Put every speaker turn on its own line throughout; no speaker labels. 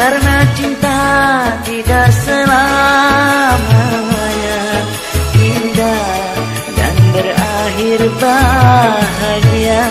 Karena cinta tidak selamanya indah dan berakhir bahagia.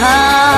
她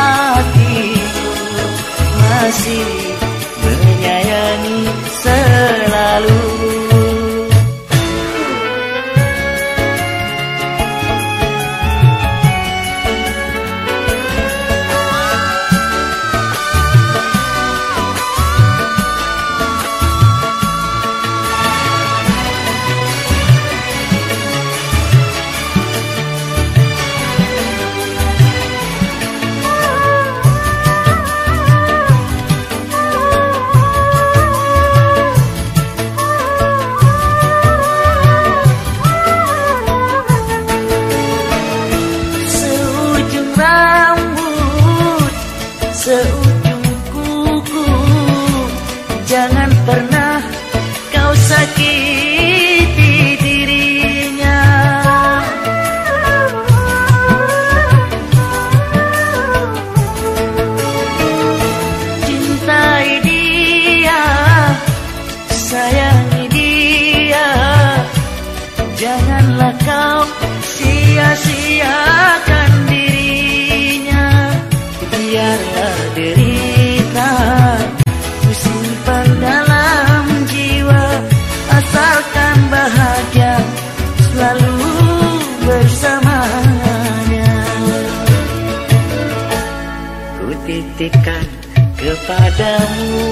padamu.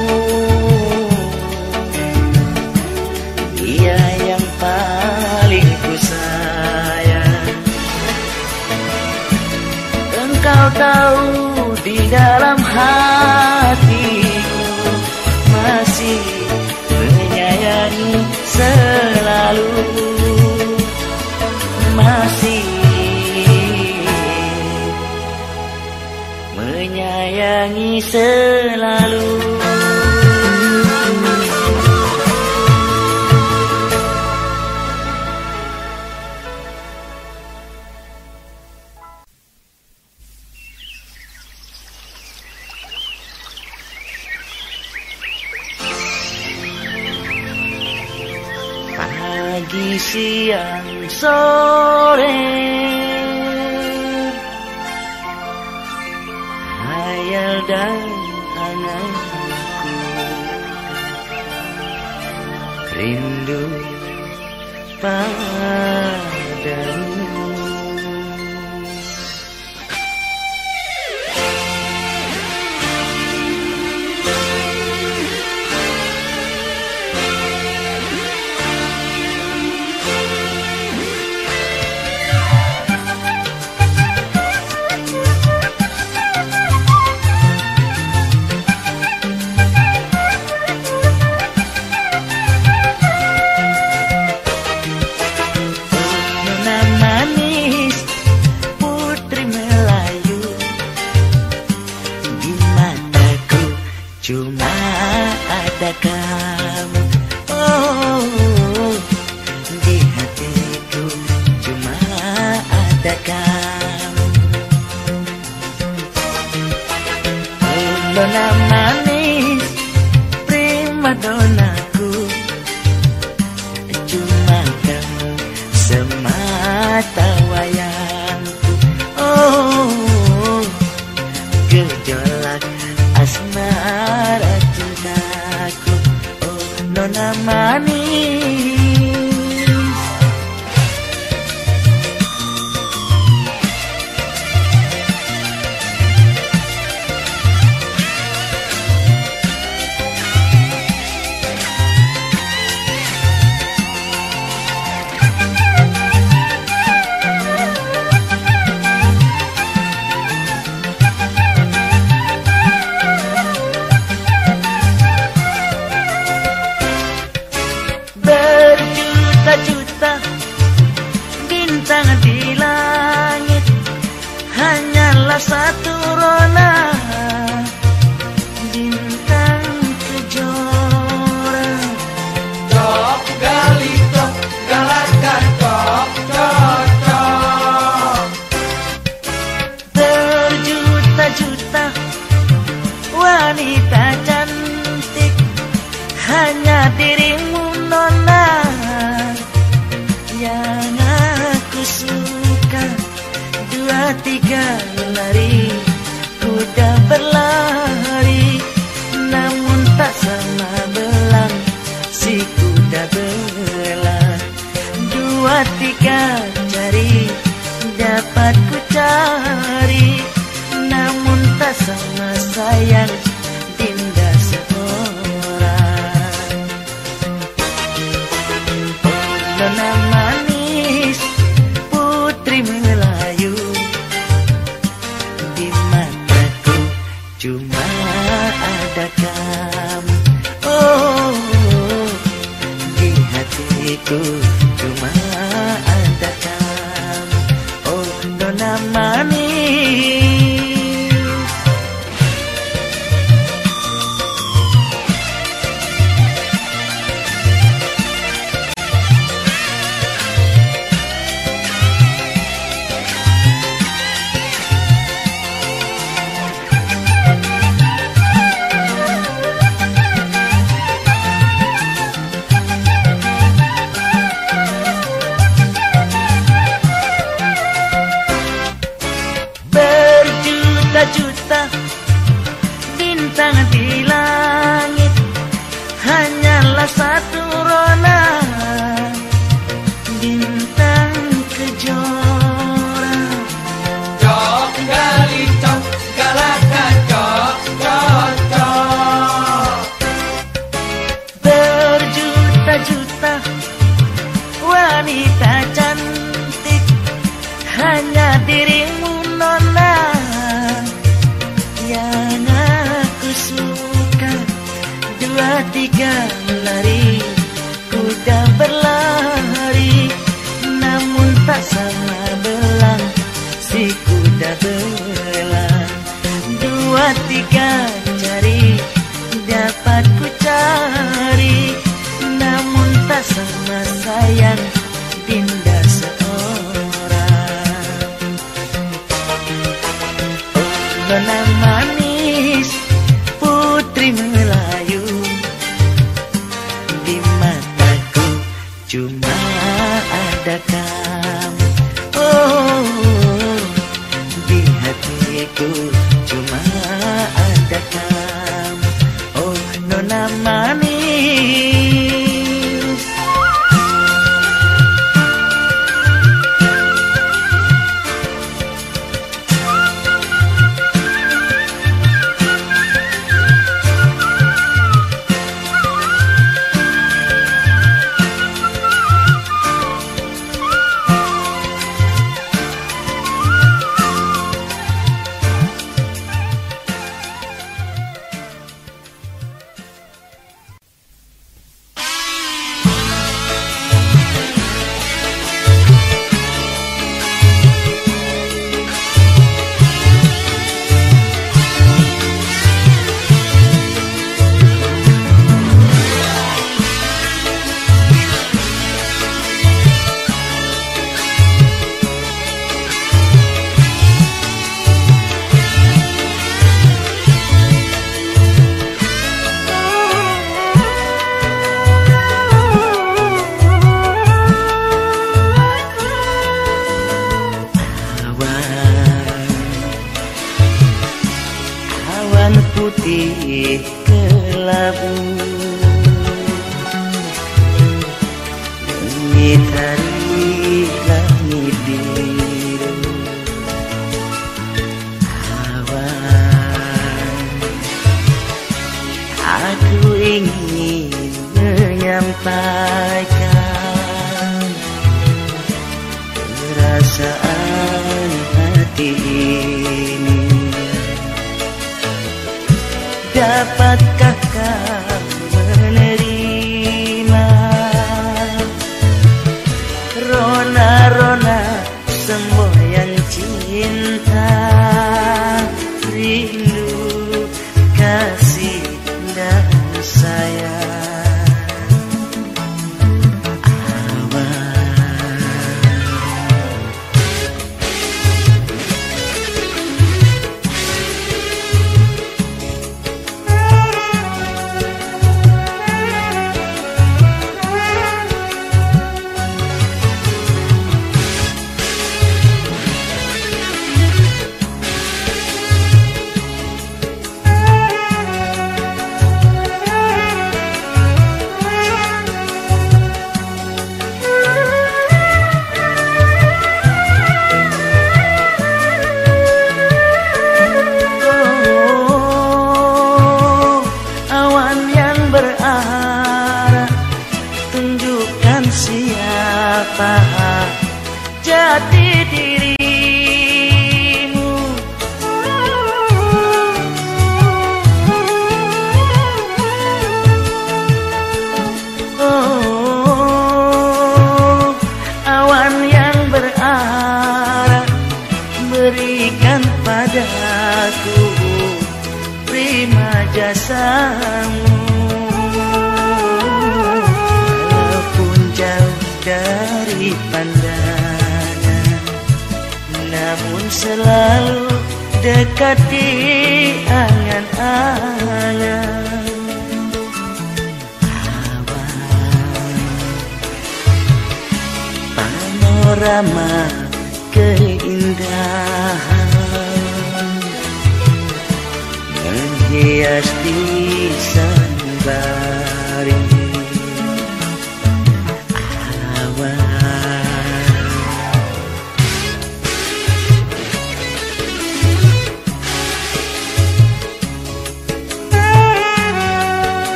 Dia yang paling ku sayang Engkau tahu di dalam hatiku Masih menyayangi selalu. Masih sayangi selalu. dan anakku Rindu padamu. Tiga lari Ku dah berlari Namun tak sama belang Si kuda belang. Dua tiga.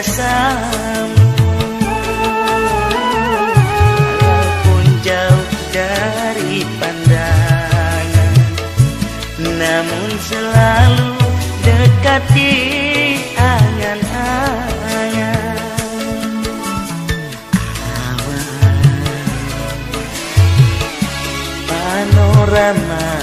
jasamu Walaupun jauh dari pandangan Namun selalu dekat di angan-angan Awan Panorama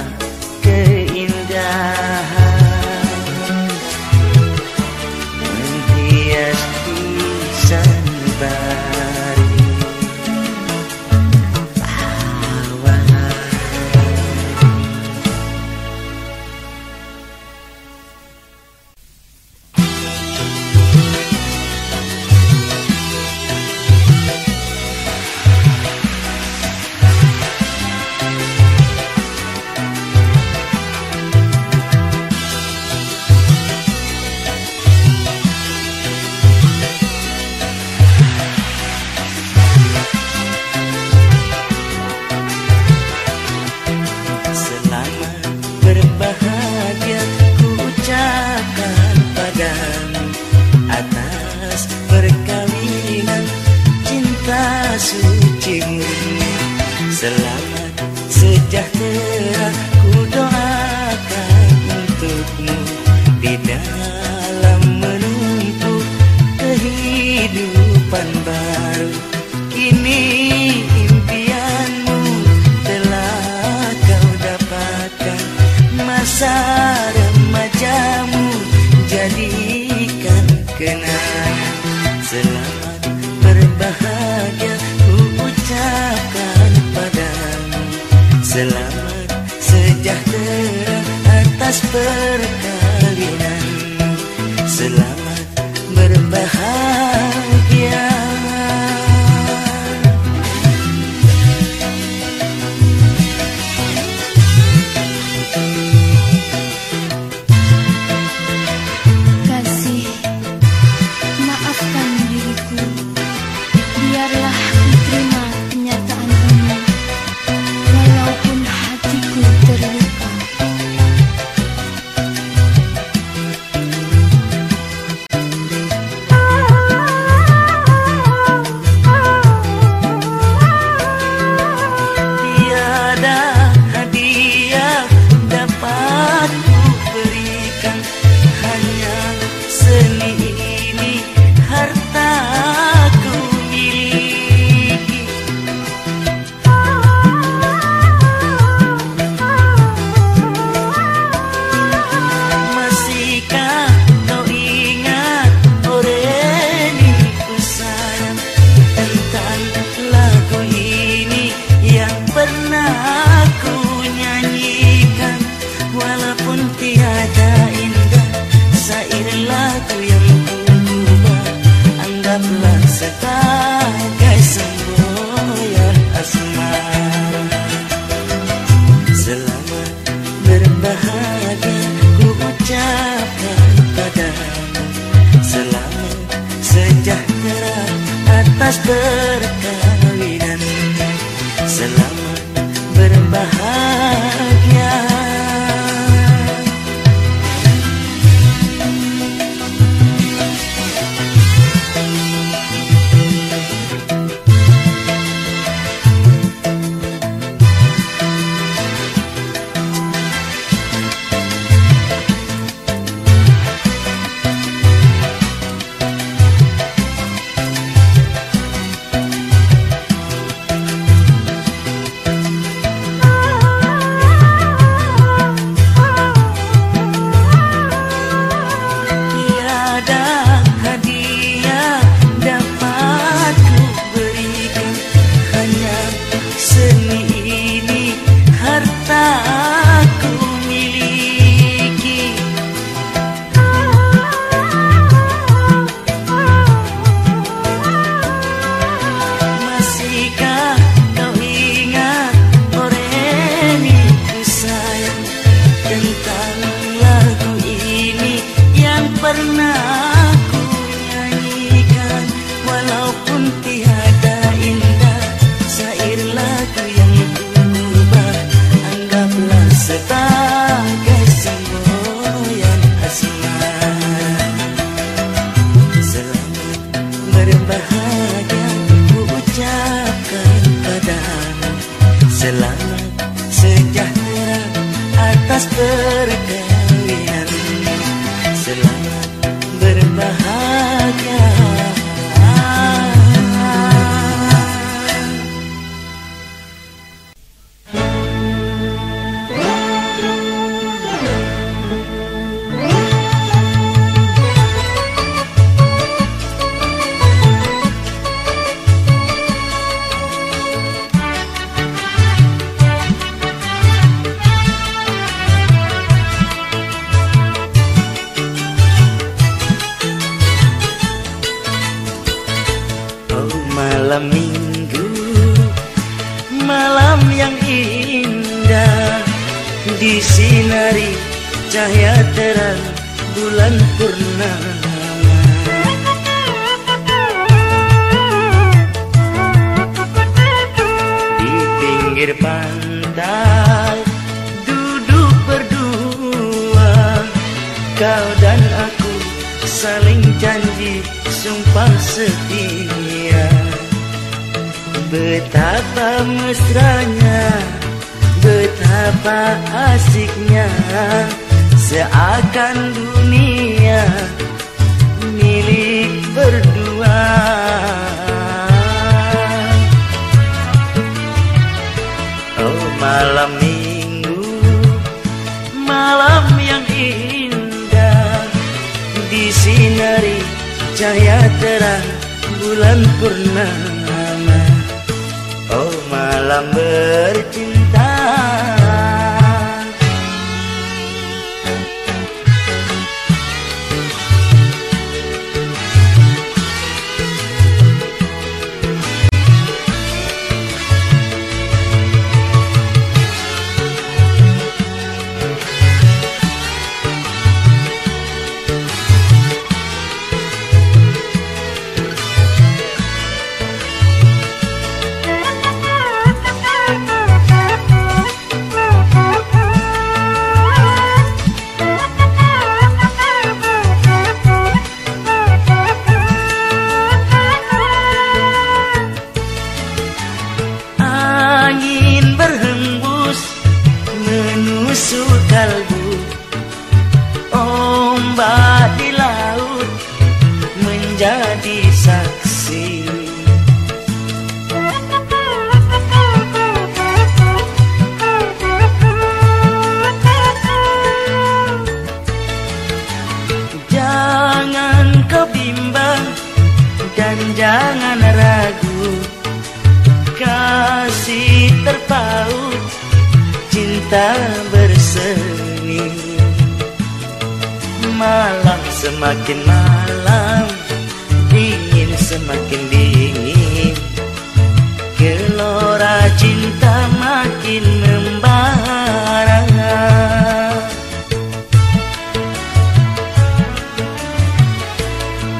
Selamat. Sejahtera ku doa atas perkalinanmu selamat berbahagia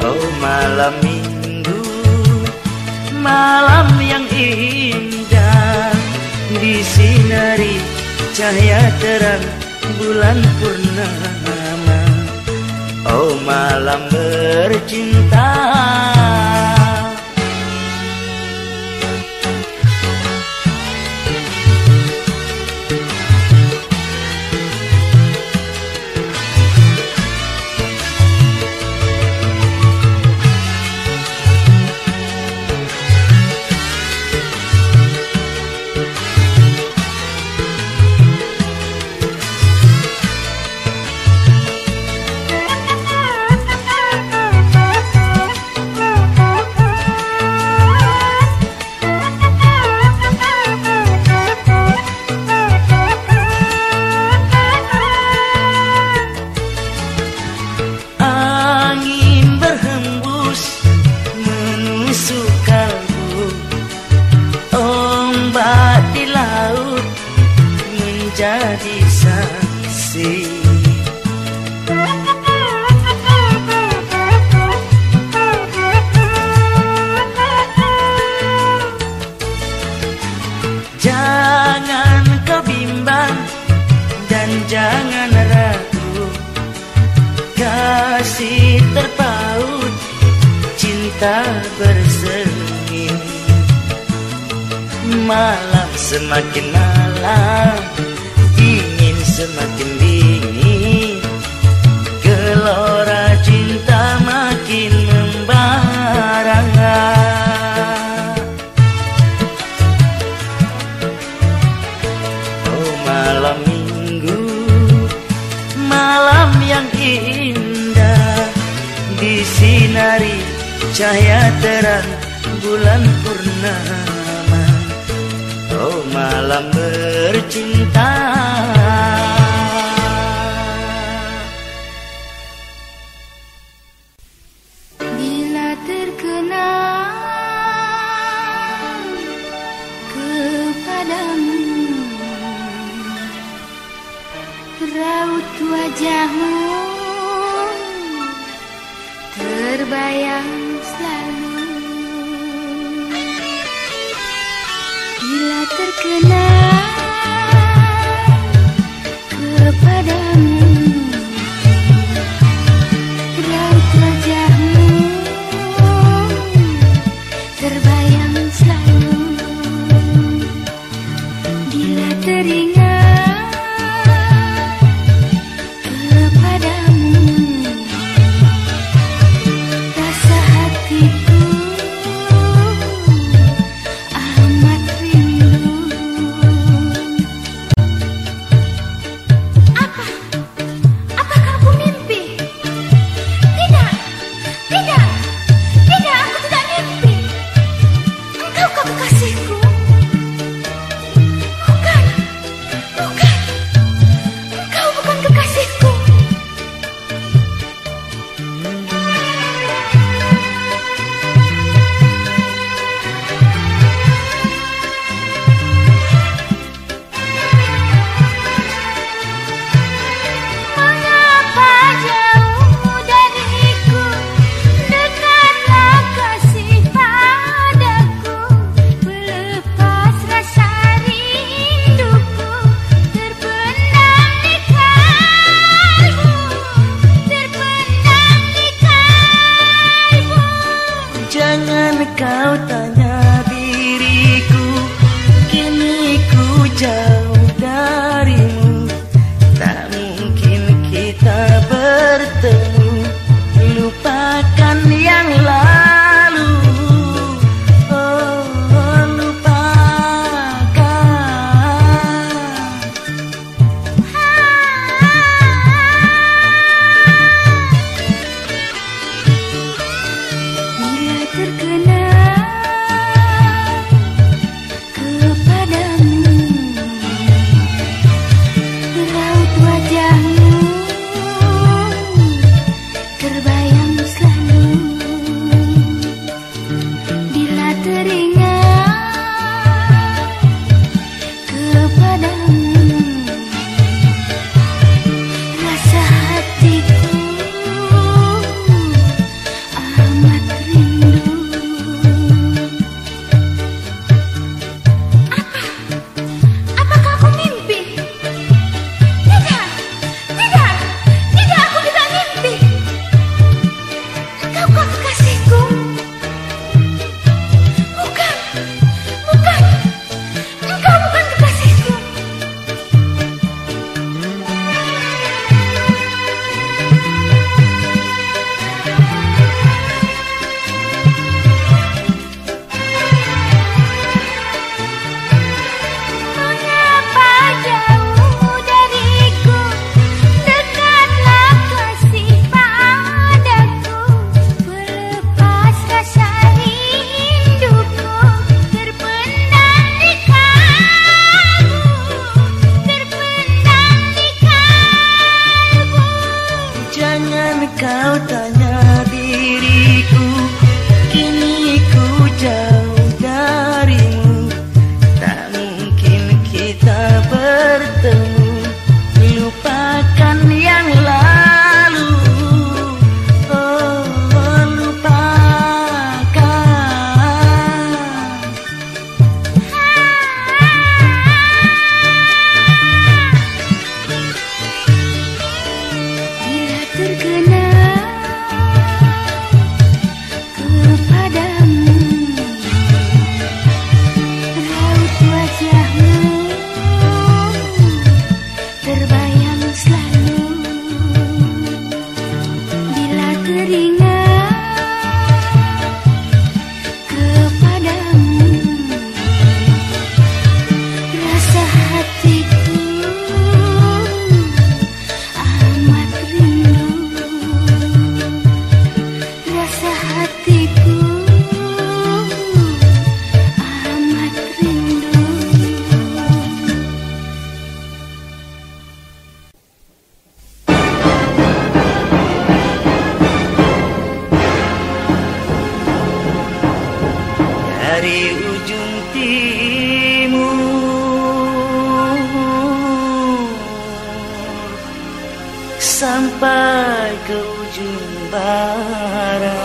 Oh malam minggu Malam yang indah. Disinari cahaya terang bulan purnama. Oh malam bercinta. masih terpaut cinta bersemi. Malam semakin malam, ingin semakin dingin. cahaya terang bulan purnama. Oh malam bercinta. sembara.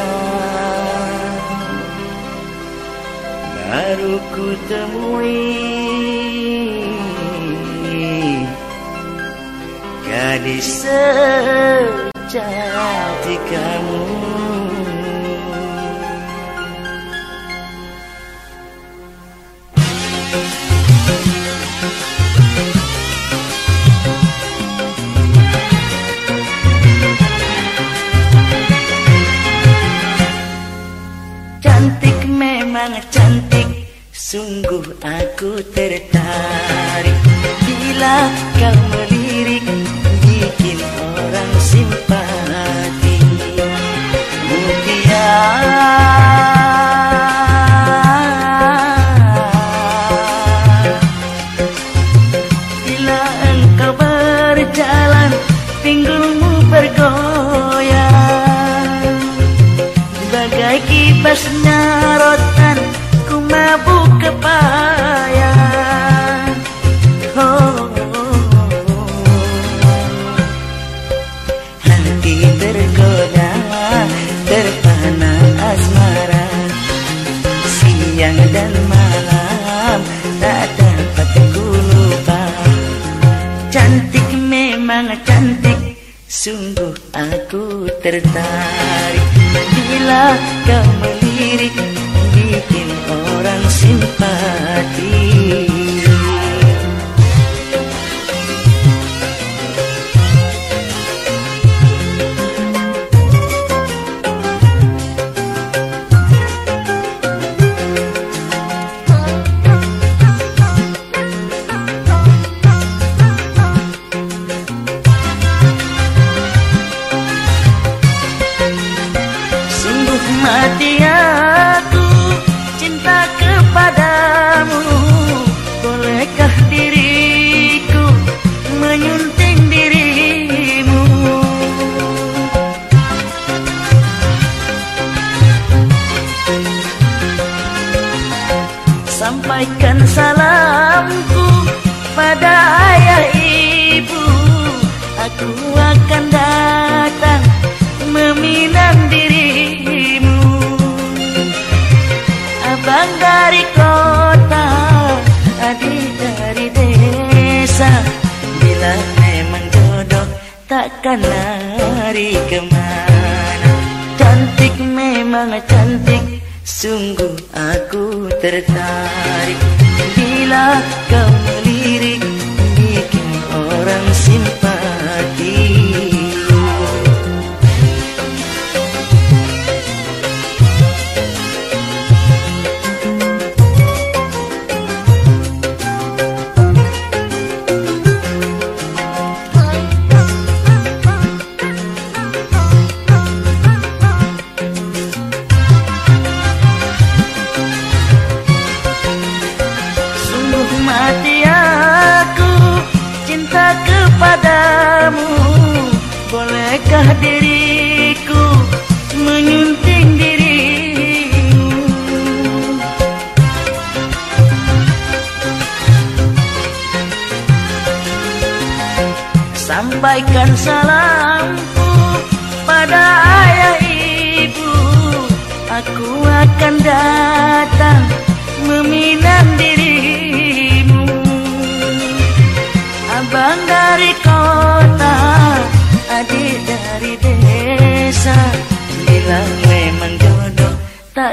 Baru ku temui Gadis sejati kamu. sangat cantik Sungguh aku tertarik. Bila kau melirik Bikin orang simpan verdad. रहता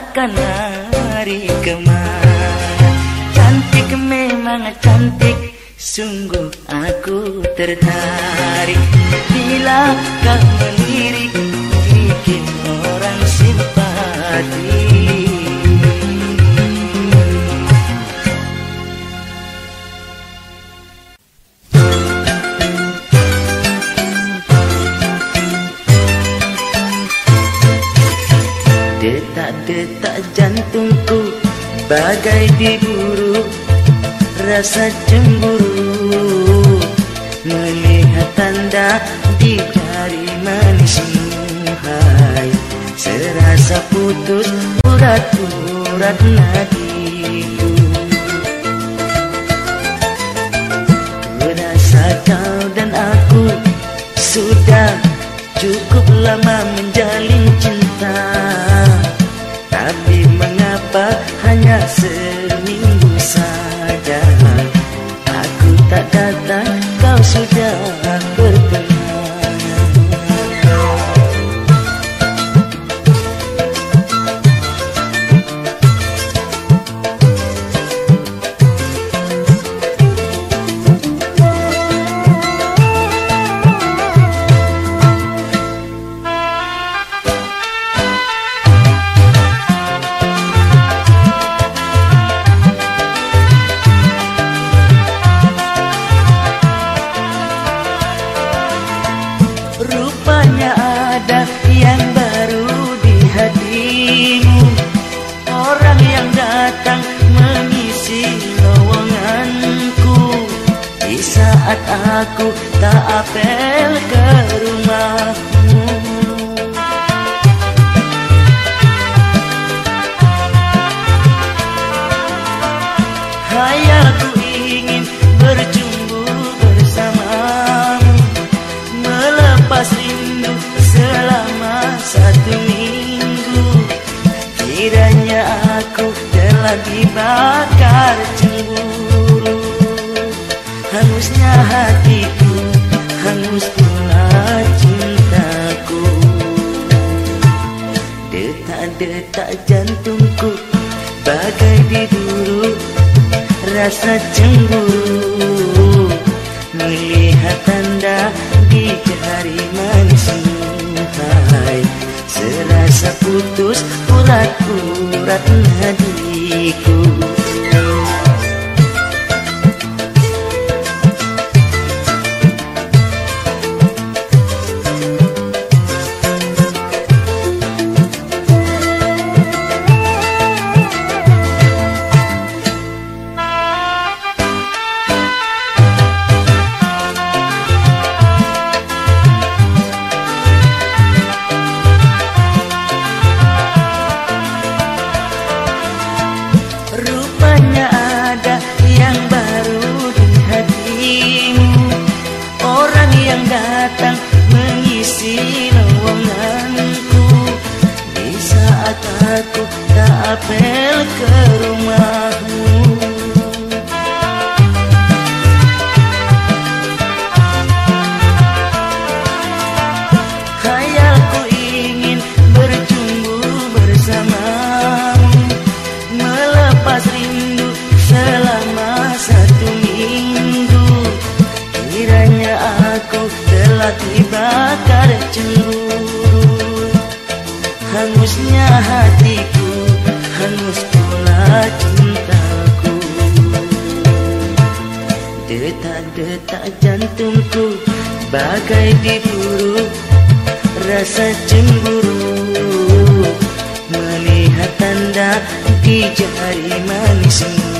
takkan hari kemar Cantik memang cantik Sungguh aku tertarik. Bila kau melirik Bikin orang simpati. detak jantungku bagai diburu rasa cemburu. Melihat tanda di jari manismu hai serasa putus urat-urat nadi merasa kau dan aku sudah cukup lama menjalin hanya se هديكم rasa cemburu Melihat tanda di jari manismu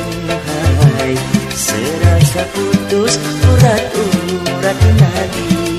Hai serasa putus urat-urat nadi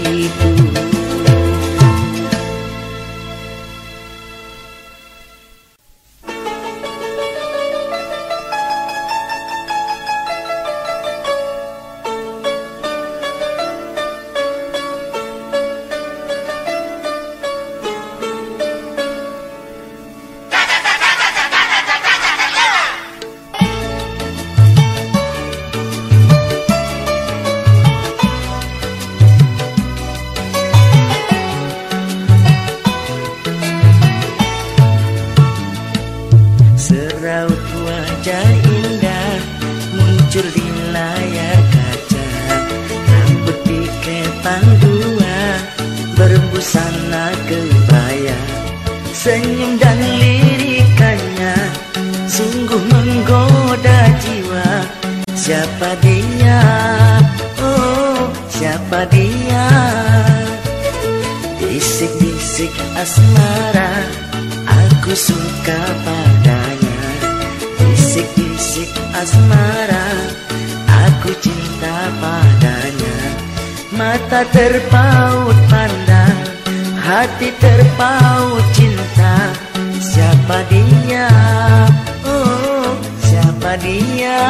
Mata terpaut pandang Hati terpaut cinta Siapa dia? Oh, siapa dia?